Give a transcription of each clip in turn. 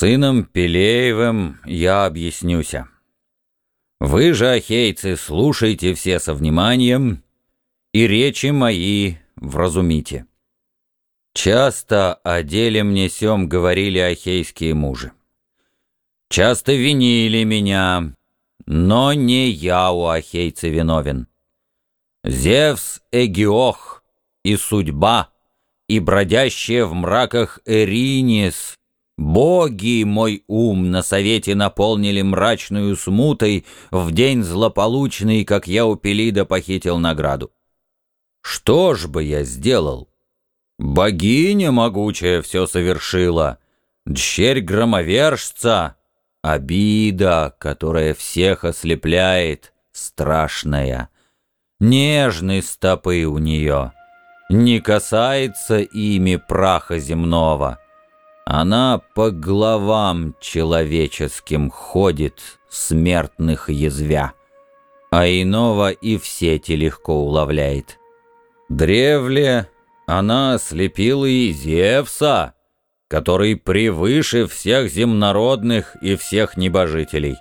сыном Пелеевым я объяснюся. Вы же, ахейцы, слушайте все со вниманием и речи мои вразумите. Часто о деле мне сём говорили ахейские мужи. Часто винили меня, но не я у ахейца виновен. Зевс Эгиох и судьба, и бродящая в мраках Эринис, боги мой ум на совете наполнили мрачную смутой в день злополучный, как я у Пелида похитил награду. Что ж бы я сделал? Богиня могучая все совершила, дщерь громовержца, обида, которая всех ослепляет, страшная. Нежны стопы у нее, не касается ими праха земного. Она по головам человеческим ходит, смертных язвя, а иного и в сети легко уловляет. Древле она ослепила и Зевса, который превыше всех земнородных и всех небожителей.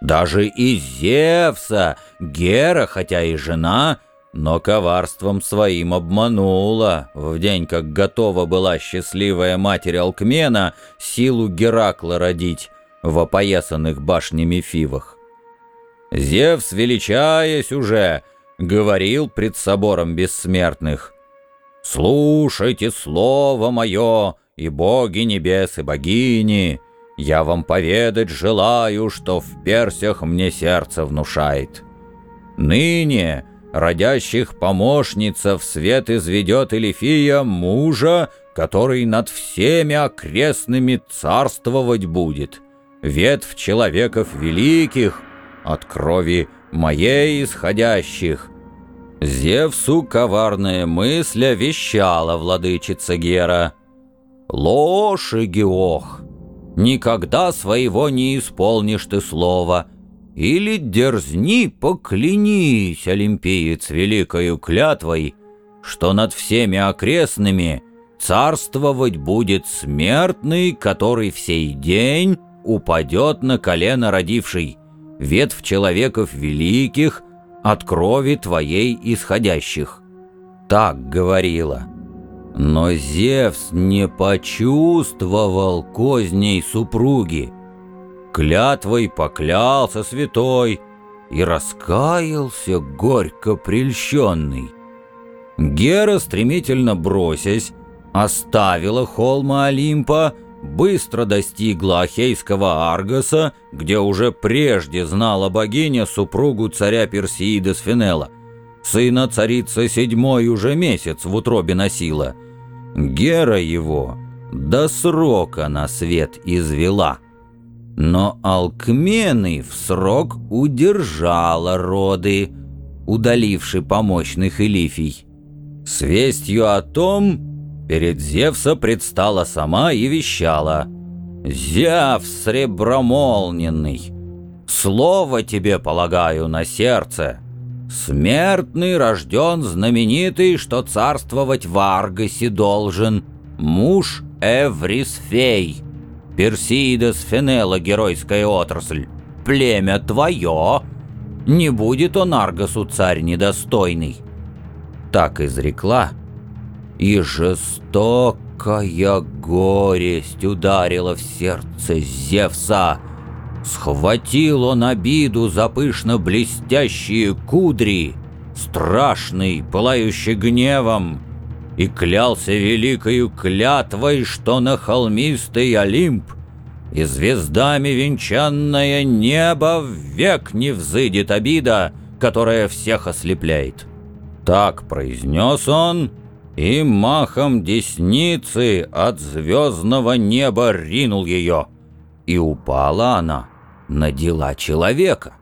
Даже и Зевса, Гера, хотя и жена, но коварством своим обманула, в день, как готова была счастливая матерь Алкмена силу Геракла родить в опоясанных башнями фивах. Зевс, величаясь уже, говорил пред собором бессмертных, «Слушайте слово мое, и боги небес, и богини, я вам поведать желаю, что в персях мне сердце внушает. Ныне родящих помощницев свет изведет Элифия мужа, который над всеми окрестными царствовать будет, ветвь человеков великих, от крови моей исходящих, Зевсу коварная мысля вещала владычица Гера. «Ложь, Геох, никогда своего не исполнишь ты слова, или дерзни, поклянись, олимпиец, великою клятвой, что над всеми окрестными царствовать будет смертный, который в сей день упадет на колено родивший, ветвь человеков великих — от крови твоей исходящих». Так говорила. Но Зевс не почувствовал козней супруги. Клятвой поклялся святой и раскаялся горько прельщенный. Гера, стремительно бросясь, оставила холма Олимпа быстро достигла Ахейского Аргоса, где уже прежде знала богиня супругу царя Персиида Сфинела. Сына царица седьмой уже месяц в утробе носила. Гера его до срока на свет извела. Но Алкмены в срок удержала роды, удаливши помощных Илифий. С вестью о том Перед Зевса предстала сама и вещала. «Зевс сребромолненный, слово тебе полагаю на сердце. Смертный рожден знаменитый, что царствовать в Аргосе должен, муж Эврисфей, Персидас Фенела геройская отрасль, племя твое, не будет он Аргосу царь недостойный». Так изрекла, и жестокая горесть ударила в сердце Зевса. Схватил он обиду за пышно блестящие кудри, страшный, пылающий гневом, и клялся великою клятвой, что на холмистый Олимп и звездами венчанное небо век не взыдет обида, которая всех ослепляет. Так произнес он — и махом десницы от звездного неба ринул ее, и упала она на дела человека.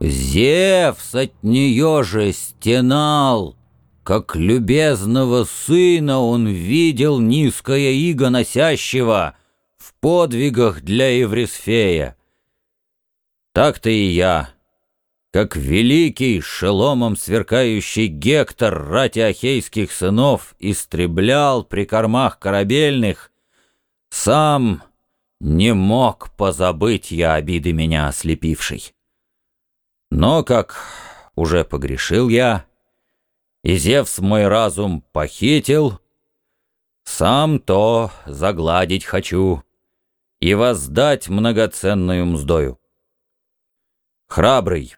Зевс от нее же стенал, как любезного сына он видел низкое иго носящего в подвигах для Еврисфея. Так-то и я как великий шеломом сверкающий Гектор рати ахейских сынов истреблял при кормах корабельных, сам не мог позабыть я обиды меня ослепившей. Но как уже погрешил я, и Зевс мой разум похитил, сам то загладить хочу и воздать многоценную мздою. Храбрый,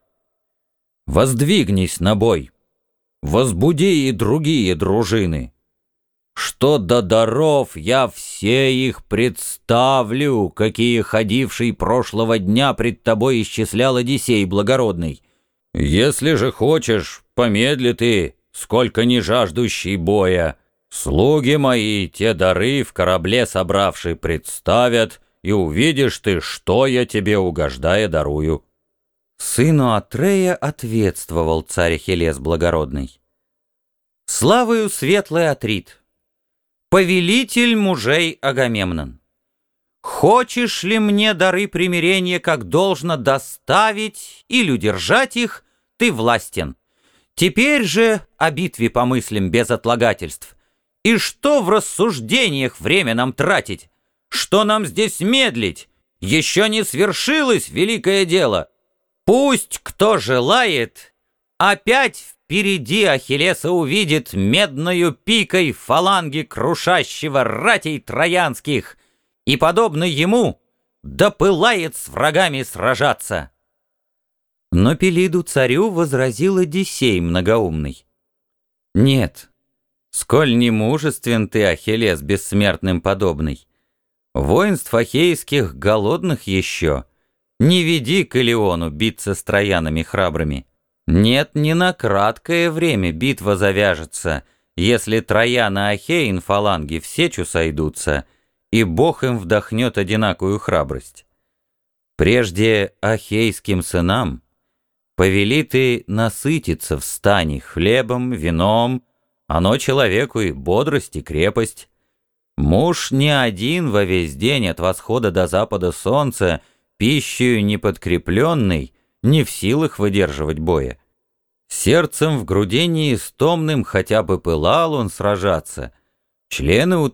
воздвигнись на бой, возбуди и другие дружины. Что до даров, я все их представлю, какие ходивший прошлого дня пред тобой исчислял Одиссей благородный. Если же хочешь, помедли ты, сколько не жаждущий боя, слуги мои те дары в корабле собравшие представят, и увидишь ты, что я тебе угождая дарую». Сыну Атрея ответствовал царь Ахиллес благородный. «Славою светлый Атрит, повелитель мужей Агамемнон, хочешь ли мне дары примирения как должно доставить или удержать их, ты властен. Теперь же о битве помыслим без отлагательств. И что в рассуждениях время нам тратить? Что нам здесь медлить? Еще не свершилось великое дело. Пусть кто желает, опять впереди Ахиллеса увидит медною пикой фаланги крушащего ратей троянских и, подобно ему, допылает с врагами сражаться. Но Пелиду царю возразил Одиссей многоумный. «Нет, сколь не мужествен ты, Ахиллес, бессмертным подобный, воинств ахейских голодных еще, не веди к Илеону биться с троянами храбрыми. Нет, не на краткое время битва завяжется, если Трояна Ахейн фаланги в сечу сойдутся, и Бог им вдохнет одинакую храбрость. Прежде ахейским сынам Повели ты насытиться в стане хлебом, вином, оно человеку и бодрость, и крепость. Муж не один во весь день от восхода до запада солнца, пищею неподкрепленный, не в силах выдерживать боя. Сердцем в груди неистомным хотя бы пылал он сражаться. Члены у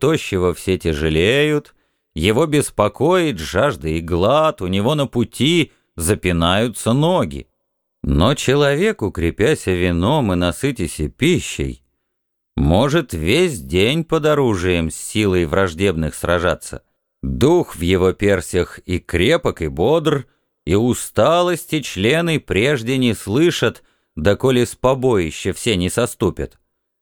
все тяжелеют, его беспокоит жажда и глад, у него на пути запинаются ноги. Но человек, укрепясь вином и насытясь пищей, может весь день под оружием с силой враждебных сражаться. Дух в его персях и крепок, и бодр, и усталости члены прежде не слышат, доколе с побоища все не соступят.